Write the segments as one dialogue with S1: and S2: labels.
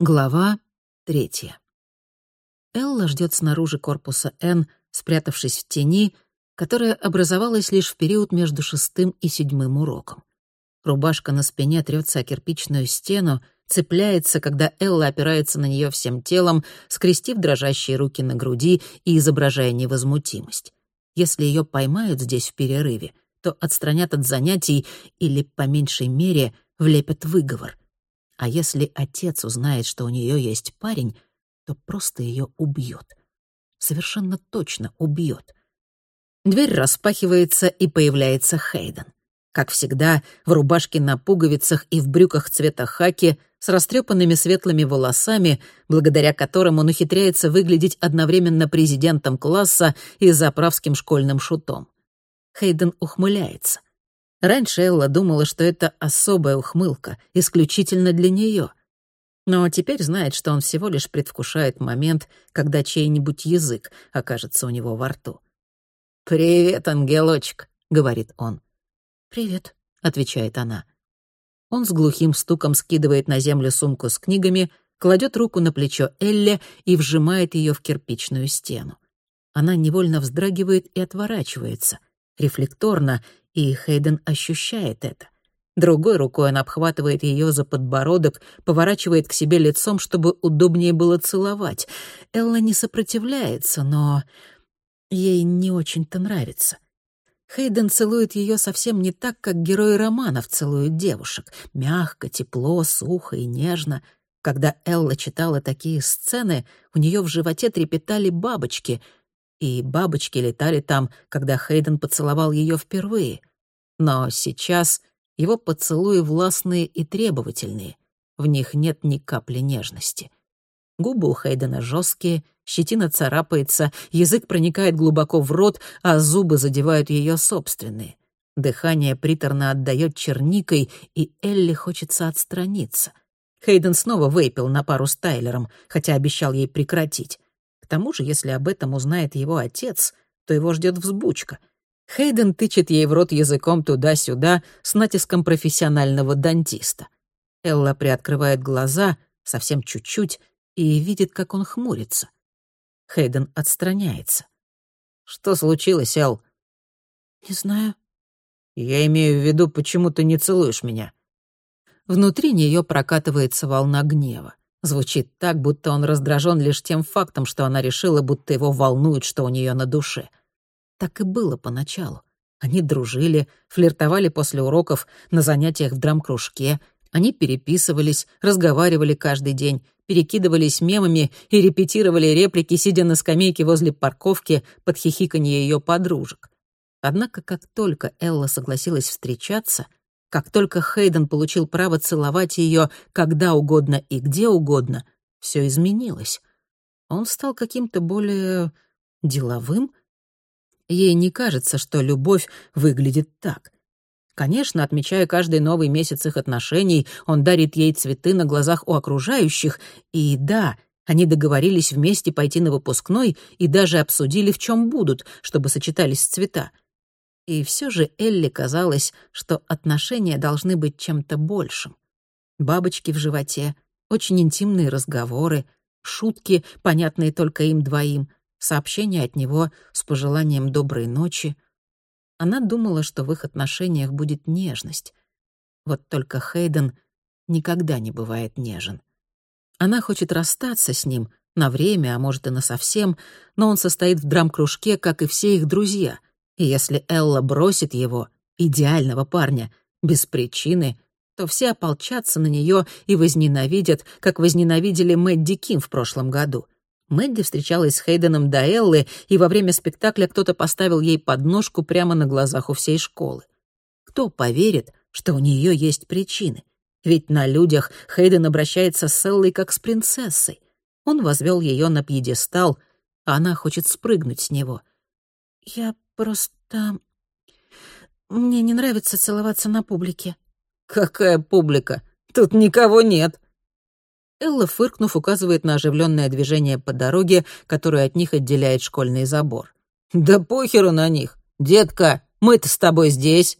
S1: Глава третья. Элла ждет снаружи корпуса Н, спрятавшись в тени, которая образовалась лишь в период между шестым и седьмым уроком. Рубашка на спине трется о кирпичную стену, цепляется, когда Элла опирается на нее всем телом, скрестив дрожащие руки на груди и изображая невозмутимость. Если ее поймают здесь в перерыве, то отстранят от занятий или, по меньшей мере, влепят выговор — а если отец узнает, что у нее есть парень, то просто ее убьет. Совершенно точно убьет. Дверь распахивается, и появляется Хейден. Как всегда, в рубашке на пуговицах и в брюках цвета хаки, с растрепанными светлыми волосами, благодаря которым он ухитряется выглядеть одновременно президентом класса и заправским школьным шутом. Хейден ухмыляется. Раньше Элла думала, что это особая ухмылка, исключительно для нее. Но теперь знает, что он всего лишь предвкушает момент, когда чей-нибудь язык окажется у него во рту. «Привет, ангелочек», — говорит он.
S2: «Привет», —
S1: отвечает она. Он с глухим стуком скидывает на землю сумку с книгами, кладет руку на плечо Элле и вжимает ее в кирпичную стену. Она невольно вздрагивает и отворачивается, рефлекторно, и Хейден ощущает это. Другой рукой он обхватывает ее за подбородок, поворачивает к себе лицом, чтобы удобнее было целовать. Элла не сопротивляется, но ей не очень-то нравится. Хейден целует ее совсем не так, как герои романов целуют девушек. Мягко, тепло, сухо и нежно. Когда Элла читала такие сцены, у нее в животе трепетали бабочки, и бабочки летали там, когда Хейден поцеловал ее впервые. Но сейчас его поцелуи властные и требовательные. В них нет ни капли нежности. Губы у Хейдена жесткие, щетина царапается, язык проникает глубоко в рот, а зубы задевают ее собственные. Дыхание приторно отдает черникой, и Элли хочется отстраниться. Хейден снова выпил на пару с Тайлером, хотя обещал ей прекратить. К тому же, если об этом узнает его отец, то его ждет взбучка — Хейден тычет ей в рот языком туда-сюда с натиском профессионального дантиста. Элла приоткрывает глаза, совсем чуть-чуть, и видит, как он хмурится. Хейден отстраняется. «Что случилось, Эл?»
S2: «Не знаю».
S1: «Я имею в виду, почему ты не целуешь меня?» Внутри нее прокатывается волна гнева. Звучит так, будто он раздражен лишь тем фактом, что она решила, будто его волнует, что у нее на душе. Так и было поначалу. Они дружили, флиртовали после уроков на занятиях в драм-кружке. Они переписывались, разговаривали каждый день, перекидывались мемами и репетировали реплики, сидя на скамейке возле парковки под хихиканье ее подружек. Однако, как только Элла согласилась встречаться, как только Хейден получил право целовать ее когда угодно и где угодно, все изменилось. Он стал каким-то более деловым, Ей не кажется, что любовь выглядит так. Конечно, отмечая каждый новый месяц их отношений, он дарит ей цветы на глазах у окружающих, и да, они договорились вместе пойти на выпускной и даже обсудили, в чем будут, чтобы сочетались цвета. И все же Элли казалось, что отношения должны быть чем-то большим. Бабочки в животе, очень интимные разговоры, шутки, понятные только им двоим, сообщение от него с пожеланием доброй ночи. Она думала, что в их отношениях будет нежность. Вот только Хейден никогда не бывает нежен. Она хочет расстаться с ним на время, а может и на совсем, но он состоит в драм-кружке, как и все их друзья. И если Элла бросит его, идеального парня, без причины, то все ополчатся на нее и возненавидят, как возненавидели Мэдди Ким в прошлом году — Мэдди встречалась с Хейденом до и во время спектакля кто-то поставил ей подножку прямо на глазах у всей школы. Кто поверит, что у нее есть причины? Ведь на людях Хейден обращается с Эллой как с принцессой. Он возвел ее на пьедестал, а она хочет спрыгнуть с него.
S2: «Я просто... Мне не нравится целоваться на публике».
S1: «Какая публика? Тут никого нет», Элла, фыркнув, указывает на оживленное движение по дороге, которое от них отделяет школьный забор. «Да похеру на них! Детка, мы-то с тобой здесь!»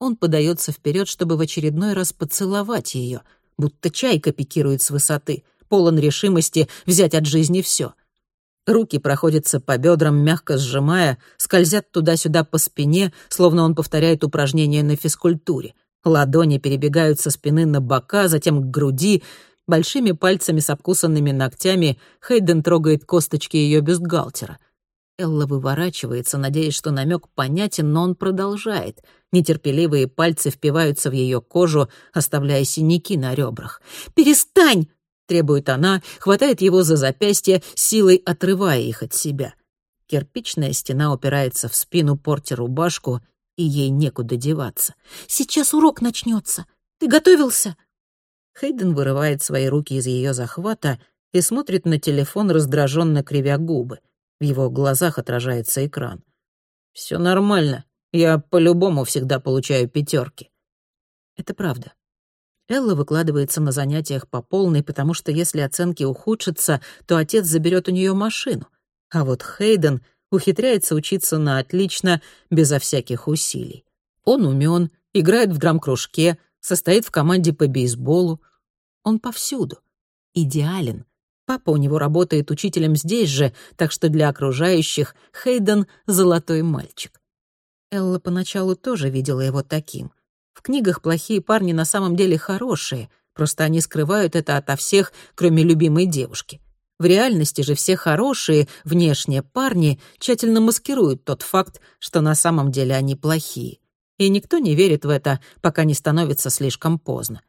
S1: Он подается вперед, чтобы в очередной раз поцеловать ее, будто чайка пикирует с высоты, полон решимости взять от жизни все. Руки проходятся по бедрам, мягко сжимая, скользят туда-сюда по спине, словно он повторяет упражнения на физкультуре. Ладони перебегают со спины на бока, затем к груди. Большими пальцами с обкусанными ногтями Хейден трогает косточки ее бюстгальтера. Элла выворачивается, надеясь, что намек понятен, но он продолжает. Нетерпеливые пальцы впиваются в ее кожу, оставляя синяки на ребрах. «Перестань!» требует она, хватает его за запястье, силой отрывая их от себя. Кирпичная стена упирается в спину, портя рубашку, и ей некуда деваться. «Сейчас урок начнется. Ты готовился?» Хейден вырывает свои руки из ее захвата и смотрит на телефон, раздраженно кривя губы. В его глазах отражается экран. Все нормально. Я по-любому всегда получаю пятерки. Это правда. Элла выкладывается на занятиях по полной, потому что если оценки ухудшатся, то отец заберет у нее машину. А вот Хейден ухитряется учиться на отлично, безо всяких усилий. Он умен, играет в драм-кружке, состоит в команде по бейсболу. Он повсюду. Идеален. Папа у него работает учителем здесь же, так что для окружающих Хейден — золотой мальчик. Элла поначалу тоже видела его таким. В книгах плохие парни на самом деле хорошие, просто они скрывают это ото всех, кроме любимой девушки. В реальности же все хорошие, внешние парни тщательно маскируют тот факт, что на самом деле они плохие. И никто не верит в это, пока не становится слишком поздно.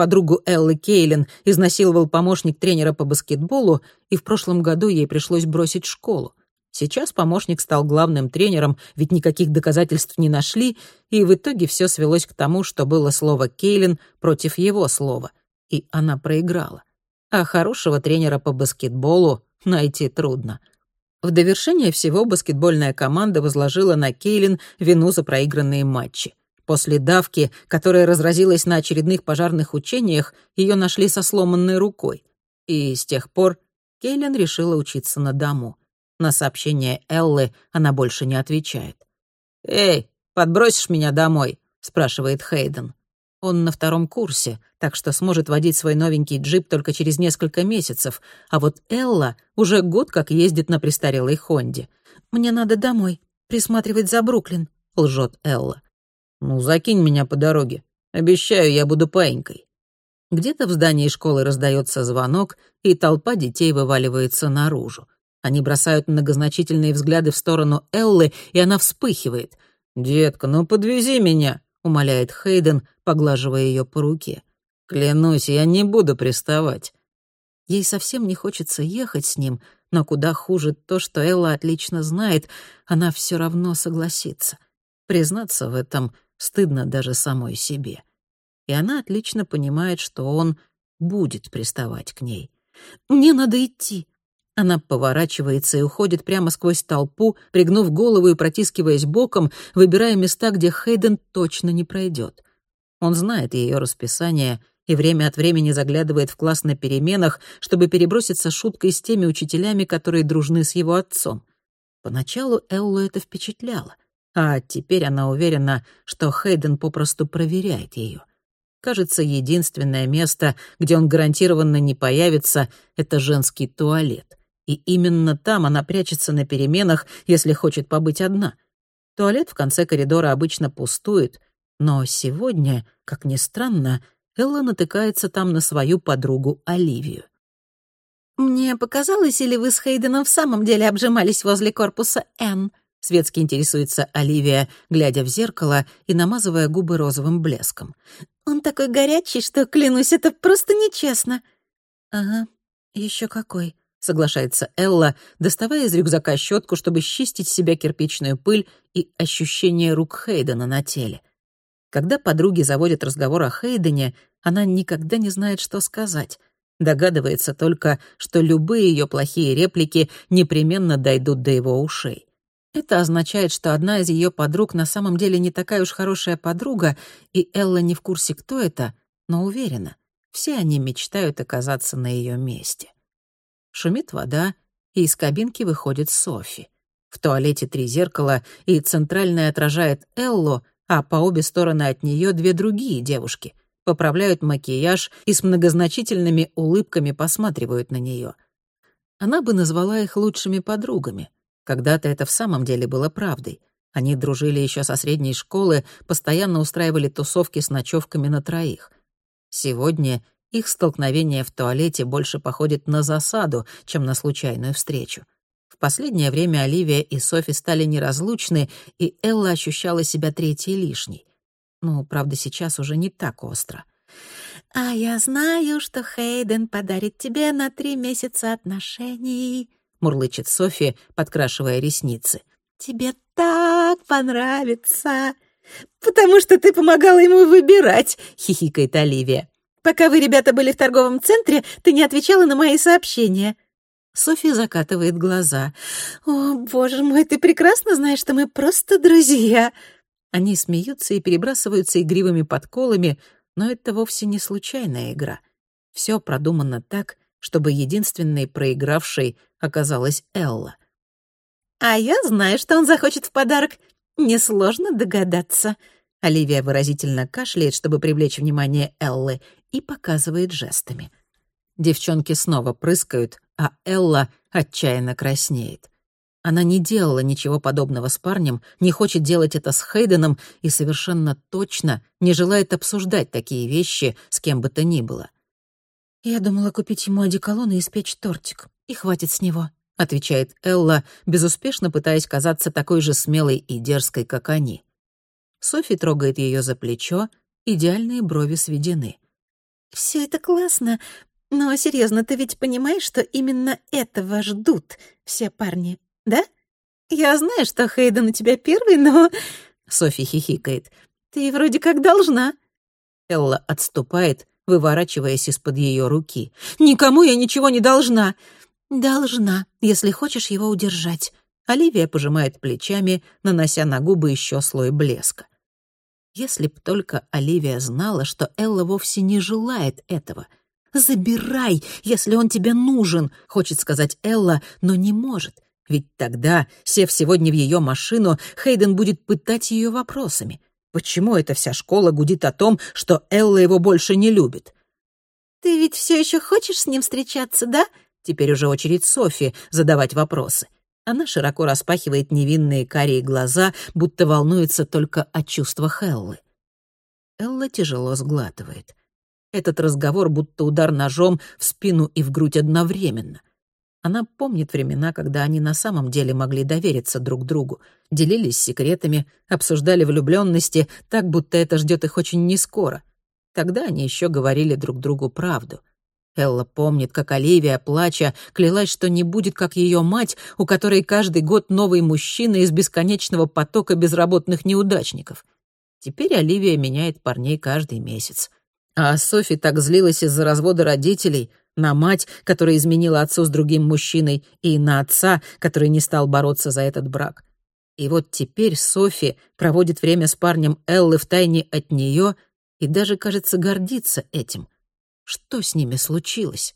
S1: Подругу Эллы Кейлин изнасиловал помощник тренера по баскетболу, и в прошлом году ей пришлось бросить школу. Сейчас помощник стал главным тренером, ведь никаких доказательств не нашли, и в итоге все свелось к тому, что было слово Кейлин против его слова, и она проиграла. А хорошего тренера по баскетболу найти трудно. В довершение всего баскетбольная команда возложила на Кейлин вину за проигранные матчи. После давки, которая разразилась на очередных пожарных учениях, ее нашли со сломанной рукой. И с тех пор Кейлин решила учиться на дому. На сообщение Эллы она больше не отвечает. «Эй, подбросишь меня домой?» — спрашивает Хейден. Он на втором курсе, так что сможет водить свой новенький джип только через несколько месяцев, а вот Элла уже год как ездит на престарелой Хонде. «Мне надо домой, присматривать за Бруклин», — лжет Элла. «Ну, закинь меня по дороге. Обещаю, я буду паинькой». Где-то в здании школы раздается звонок, и толпа детей вываливается наружу. Они бросают многозначительные взгляды в сторону Эллы, и она вспыхивает. «Детка, ну подвези меня», — умоляет Хейден, поглаживая ее по руке. «Клянусь, я не буду приставать». Ей совсем не хочется ехать с ним, но куда хуже то, что Элла отлично знает, она все равно согласится. Признаться в этом стыдно даже самой себе. И она отлично понимает, что он будет приставать к ней. «Мне надо идти», она поворачивается и уходит прямо сквозь толпу, пригнув голову и протискиваясь боком, выбирая места, где Хейден точно не пройдет. Он знает ее расписание и время от времени заглядывает в класс на переменах, чтобы переброситься шуткой с теми учителями, которые дружны с его отцом. Поначалу Эллу это впечатляло, а теперь она уверена, что Хейден попросту проверяет ее. Кажется, единственное место, где он гарантированно не появится, — это женский туалет и именно там она прячется на переменах, если хочет побыть одна. Туалет в конце коридора обычно пустует, но сегодня, как ни странно, Элла натыкается там на свою подругу Оливию. «Мне показалось, или вы с Хейденом в самом деле обжимались возле корпуса Н?» Светски интересуется Оливия, глядя в зеркало и намазывая губы розовым блеском. «Он такой горячий, что, клянусь, это просто нечестно». «Ага, еще какой», — соглашается Элла, доставая из рюкзака щетку, чтобы счистить с себя кирпичную пыль и ощущение рук Хейдена на теле. Когда подруги заводят разговор о Хейдене, она никогда не знает, что сказать. Догадывается только, что любые ее плохие реплики непременно дойдут до его ушей. Это означает, что одна из ее подруг на самом деле не такая уж хорошая подруга, и Элла не в курсе, кто это, но уверена, все они мечтают оказаться на ее месте. Шумит вода, и из кабинки выходит Софи. В туалете три зеркала, и центральное отражает Элло, а по обе стороны от нее две другие девушки. поправляют макияж и с многозначительными улыбками посматривают на нее. Она бы назвала их лучшими подругами. Когда-то это в самом деле было правдой. Они дружили еще со средней школы, постоянно устраивали тусовки с ночевками на троих. Сегодня их столкновение в туалете больше походит на засаду, чем на случайную встречу. В последнее время Оливия и Софи стали неразлучны, и Элла ощущала себя третьей лишней. Ну, правда, сейчас уже не так остро.
S2: «А я знаю, что Хейден подарит тебе на три месяца отношений», —
S1: мурлычет Софи, подкрашивая ресницы.
S2: «Тебе так понравится!» «Потому что ты помогала ему выбирать», — хихикает Оливия. «Пока вы, ребята, были в торговом центре, ты не отвечала на мои сообщения».
S1: Софи закатывает глаза.
S2: «О, боже мой, ты прекрасно знаешь, что мы просто друзья!»
S1: Они смеются и перебрасываются игривыми подколами, но это вовсе не случайная игра. Все продумано так, чтобы единственной проигравшей оказалась Элла.
S2: «А я знаю, что он захочет в подарок. Несложно догадаться».
S1: Оливия выразительно кашляет, чтобы привлечь внимание Эллы, и показывает жестами. Девчонки снова прыскают, а Элла отчаянно краснеет. Она не делала ничего подобного с парнем, не хочет делать это с Хейденом и совершенно точно не желает обсуждать такие вещи с кем бы то ни было.
S2: «Я думала купить ему одеколон и испечь тортик, и хватит с него»,
S1: отвечает Элла, безуспешно пытаясь казаться такой же смелой и дерзкой, как они. Софи трогает ее за плечо, идеальные брови сведены.
S2: Все это классно, но серьезно, ты ведь понимаешь, что именно этого ждут все парни, да? Я знаю, что Хейден у тебя первый, но...»
S1: Софи хихикает.
S2: «Ты вроде как должна».
S1: Элла отступает, выворачиваясь из-под ее руки.
S2: «Никому я ничего не должна. «Должна, если хочешь его удержать».
S1: Оливия пожимает плечами, нанося на губы еще слой блеска. Если б только Оливия знала, что Элла вовсе не желает этого. «Забирай, если он тебе нужен», — хочет сказать Элла, но не может. Ведь тогда, сев сегодня в ее машину, Хейден будет пытать ее вопросами. Почему эта вся школа гудит о том, что Элла его больше не любит?
S2: «Ты ведь все еще хочешь с ним встречаться, да?»
S1: Теперь уже очередь Софи задавать вопросы. Она широко распахивает невинные карие глаза, будто волнуется только о чувствах Эллы. Элла тяжело сглатывает. Этот разговор будто удар ножом в спину и в грудь одновременно. Она помнит времена, когда они на самом деле могли довериться друг другу, делились секретами, обсуждали влюбленности, так будто это ждет их очень нескоро. Тогда они еще говорили друг другу правду. Элла помнит, как Оливия, плача, клялась, что не будет, как ее мать, у которой каждый год новый мужчина из бесконечного потока безработных неудачников. Теперь Оливия меняет парней каждый месяц. А Софи так злилась из-за развода родителей, на мать, которая изменила отцу с другим мужчиной, и на отца, который не стал бороться за этот брак. И вот теперь Софи проводит время с парнем Эллы втайне от нее и даже, кажется, гордится этим — что с ними случилось?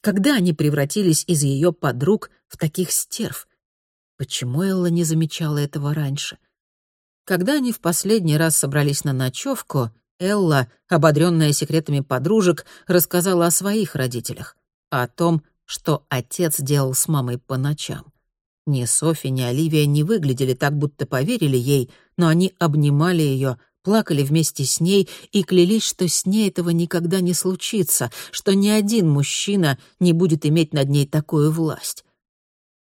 S1: Когда они превратились из ее подруг в таких стерв? Почему Элла не замечала этого раньше? Когда они в последний раз собрались на ночевку, Элла, ободренная секретами подружек, рассказала о своих родителях, о том, что отец делал с мамой по ночам. Ни Софи, ни Оливия не выглядели так, будто поверили ей, но они обнимали ее, плакали вместе с ней и клялись, что с ней этого никогда не случится, что ни один мужчина не будет иметь над ней такую власть.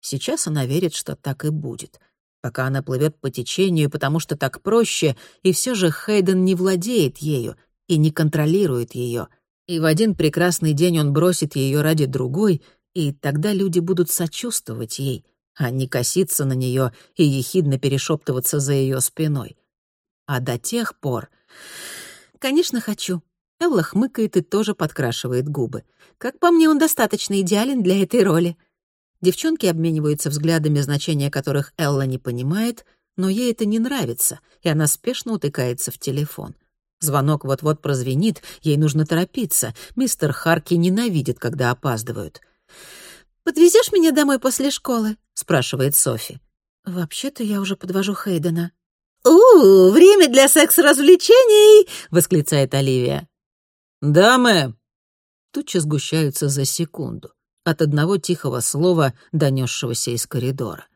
S1: Сейчас она верит, что так и будет. Пока она плывет по течению, потому что так проще, и все же Хейден не владеет ею и не контролирует ее. И в один прекрасный день он бросит ее ради другой, и тогда люди будут сочувствовать ей, а не коситься на нее и ехидно перешептываться за ее спиной. А до тех пор... Конечно, хочу. Элла хмыкает и тоже подкрашивает губы. Как по мне, он достаточно идеален для этой роли. Девчонки обмениваются взглядами, значения которых Элла не понимает, но ей это не нравится, и она спешно утыкается в телефон. Звонок вот-вот прозвенит, ей нужно торопиться. Мистер Харки ненавидит, когда опаздывают.
S2: «Подвезешь меня домой после школы?»
S1: — спрашивает Софи.
S2: «Вообще-то я уже подвожу Хейдена».
S3: «У, время для секс-развлечений!» — восклицает Оливия.
S1: «Да, мэм». Тучи сгущаются за секунду от одного тихого слова, донесшегося из коридора.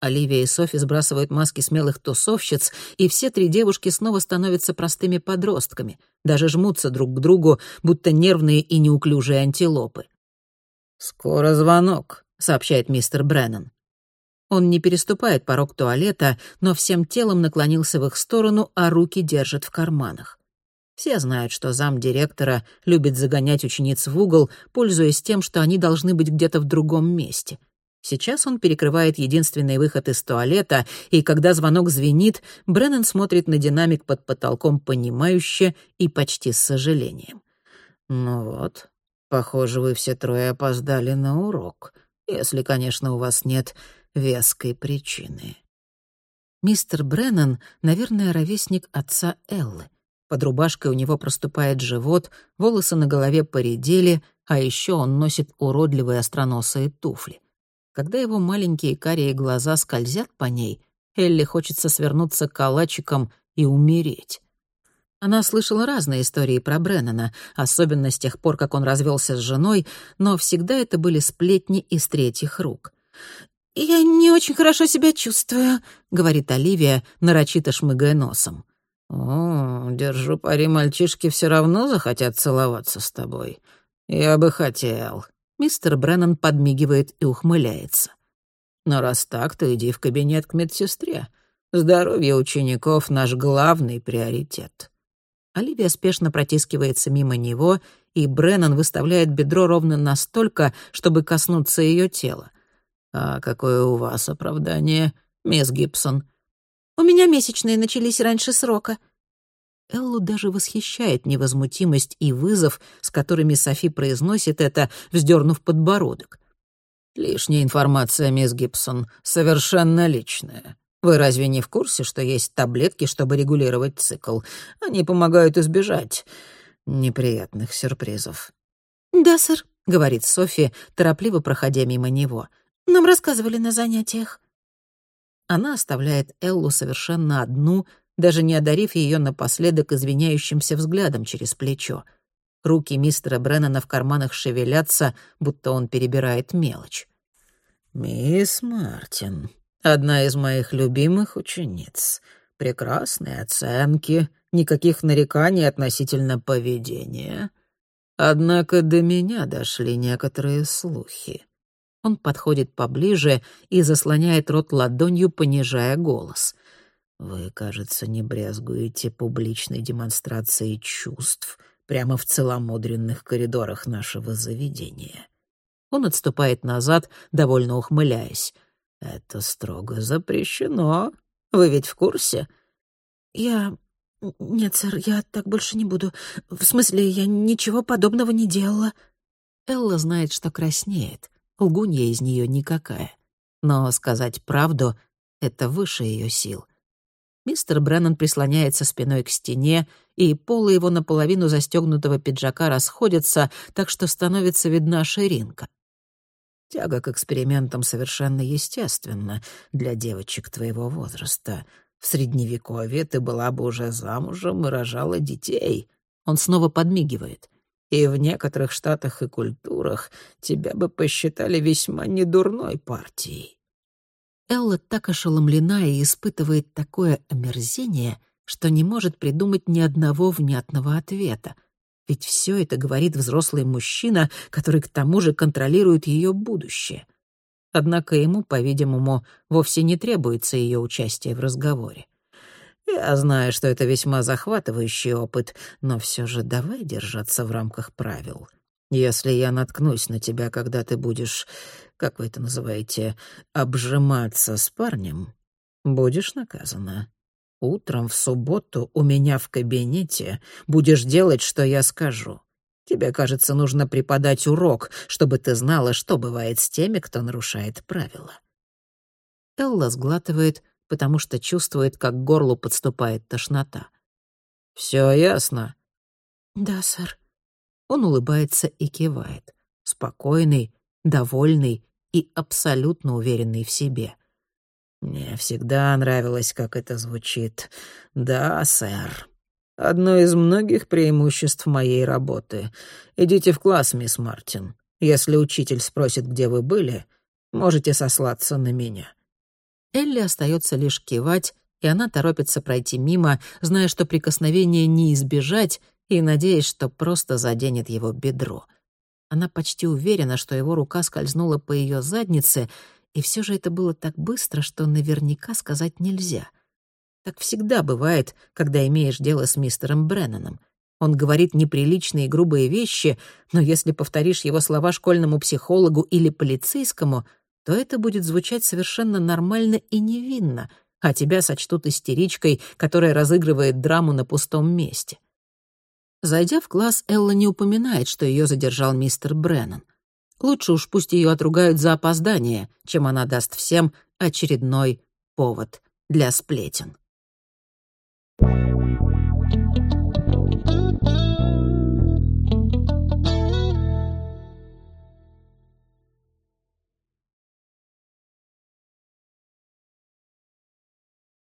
S1: Оливия и Софи сбрасывают маски смелых тусовщиц, и все три девушки снова становятся простыми подростками, даже жмутся друг к другу, будто нервные и неуклюжие антилопы. «Скоро звонок», — сообщает мистер Бреннан. Он не переступает порог туалета, но всем телом наклонился в их сторону, а руки держит в карманах. Все знают, что зам директора любит загонять учениц в угол, пользуясь тем, что они должны быть где-то в другом месте. Сейчас он перекрывает единственный выход из туалета, и когда звонок звенит, Бреннан смотрит на динамик под потолком понимающе и почти с сожалением. «Ну вот, похоже, вы все трое опоздали на урок, если, конечно, у вас нет веской причины». Мистер Бреннан, наверное, ровесник отца Эллы. Под рубашкой у него проступает живот, волосы на голове поредели, а еще он носит уродливые остроносые туфли. Когда его маленькие карие глаза скользят по ней, Элли хочется свернуться калачиком и умереть. Она слышала разные истории про Бреннана, особенно с тех пор, как он развелся с женой, но всегда это были сплетни из третьих рук.
S2: «Я не очень хорошо себя чувствую», — говорит Оливия, нарочито шмыгая носом.
S1: «О, держу пари, мальчишки все равно захотят целоваться с тобой. Я бы хотел». Мистер Бреннан подмигивает и ухмыляется. «Но раз так, то иди в кабинет к медсестре. Здоровье учеников — наш главный приоритет». Оливия спешно протискивается мимо него, и Бреннан выставляет бедро ровно настолько, чтобы коснуться ее тела. «А какое у вас оправдание, мисс Гибсон?»
S2: «У меня месячные начались раньше срока».
S1: Эллу даже восхищает невозмутимость и вызов, с которыми Софи произносит это, вздернув подбородок. «Лишняя информация, мисс Гибсон, совершенно личная. Вы разве не в курсе, что есть таблетки, чтобы регулировать цикл? Они помогают избежать неприятных сюрпризов».
S2: «Да, сэр», —
S1: говорит Софи, торопливо проходя мимо него —
S2: нам рассказывали на занятиях».
S1: Она оставляет Эллу совершенно одну, даже не одарив ее напоследок извиняющимся взглядом через плечо. Руки мистера Бреннана в карманах шевелятся, будто он перебирает мелочь. «Мисс Мартин, одна из моих любимых учениц. Прекрасные оценки, никаких нареканий относительно поведения. Однако до меня дошли некоторые слухи. Он подходит поближе и заслоняет рот ладонью, понижая голос. «Вы, кажется, не брезгуете публичной демонстрацией чувств прямо в целомудренных коридорах нашего заведения». Он отступает назад, довольно ухмыляясь. «Это строго запрещено. Вы ведь в курсе?»
S2: «Я... Нет, сэр, я так больше не буду. В смысле, я ничего подобного не делала».
S1: Элла знает, что краснеет. Лгунья из нее никакая. Но сказать правду — это выше ее сил. Мистер Бреннан прислоняется спиной к стене, и полы его наполовину застегнутого пиджака расходятся, так что становится видна ширинка. Тяга к экспериментам совершенно естественна для девочек твоего возраста. В Средневековье ты была бы уже замужем и рожала детей. Он снова подмигивает и в некоторых штатах и культурах тебя бы посчитали весьма недурной партией». Элла так ошеломлена и испытывает такое омерзение, что не может придумать ни одного внятного ответа. Ведь все это говорит взрослый мужчина, который к тому же контролирует ее будущее. Однако ему, по-видимому, вовсе не требуется ее участие в разговоре. Я знаю, что это весьма захватывающий опыт, но все же давай держаться в рамках правил. Если я наткнусь на тебя, когда ты будешь, как вы это называете, обжиматься с парнем, будешь наказана. Утром в субботу у меня в кабинете будешь делать, что я скажу. Тебе, кажется, нужно преподать урок, чтобы ты знала, что бывает с теми, кто нарушает правила. Элла сглатывает, потому что чувствует, как к горлу подступает тошнота. «Все ясно?»
S2: «Да, сэр».
S1: Он улыбается и кивает. Спокойный, довольный и абсолютно уверенный в себе. «Мне всегда нравилось, как это звучит. Да, сэр».
S3: Одно из многих преимуществ моей работы. Идите в класс, мисс Мартин. Если учитель спросит, где вы были, можете сослаться на меня».
S1: Элли остается лишь кивать, и она торопится пройти мимо, зная, что прикосновение не избежать, и надеясь, что просто заденет его бедро. Она почти уверена, что его рука скользнула по ее заднице, и все же это было так быстро, что наверняка сказать нельзя. Так всегда бывает, когда имеешь дело с мистером Бреннаном. Он говорит неприличные и грубые вещи, но если повторишь его слова школьному психологу или полицейскому, то это будет звучать совершенно нормально и невинно, а тебя сочтут истеричкой, которая разыгрывает драму на пустом месте. Зайдя в класс, Элла не упоминает, что ее задержал мистер Бреннан. Лучше уж пусть ее отругают за опоздание, чем она даст всем очередной повод для сплетен.
S4: Thank you.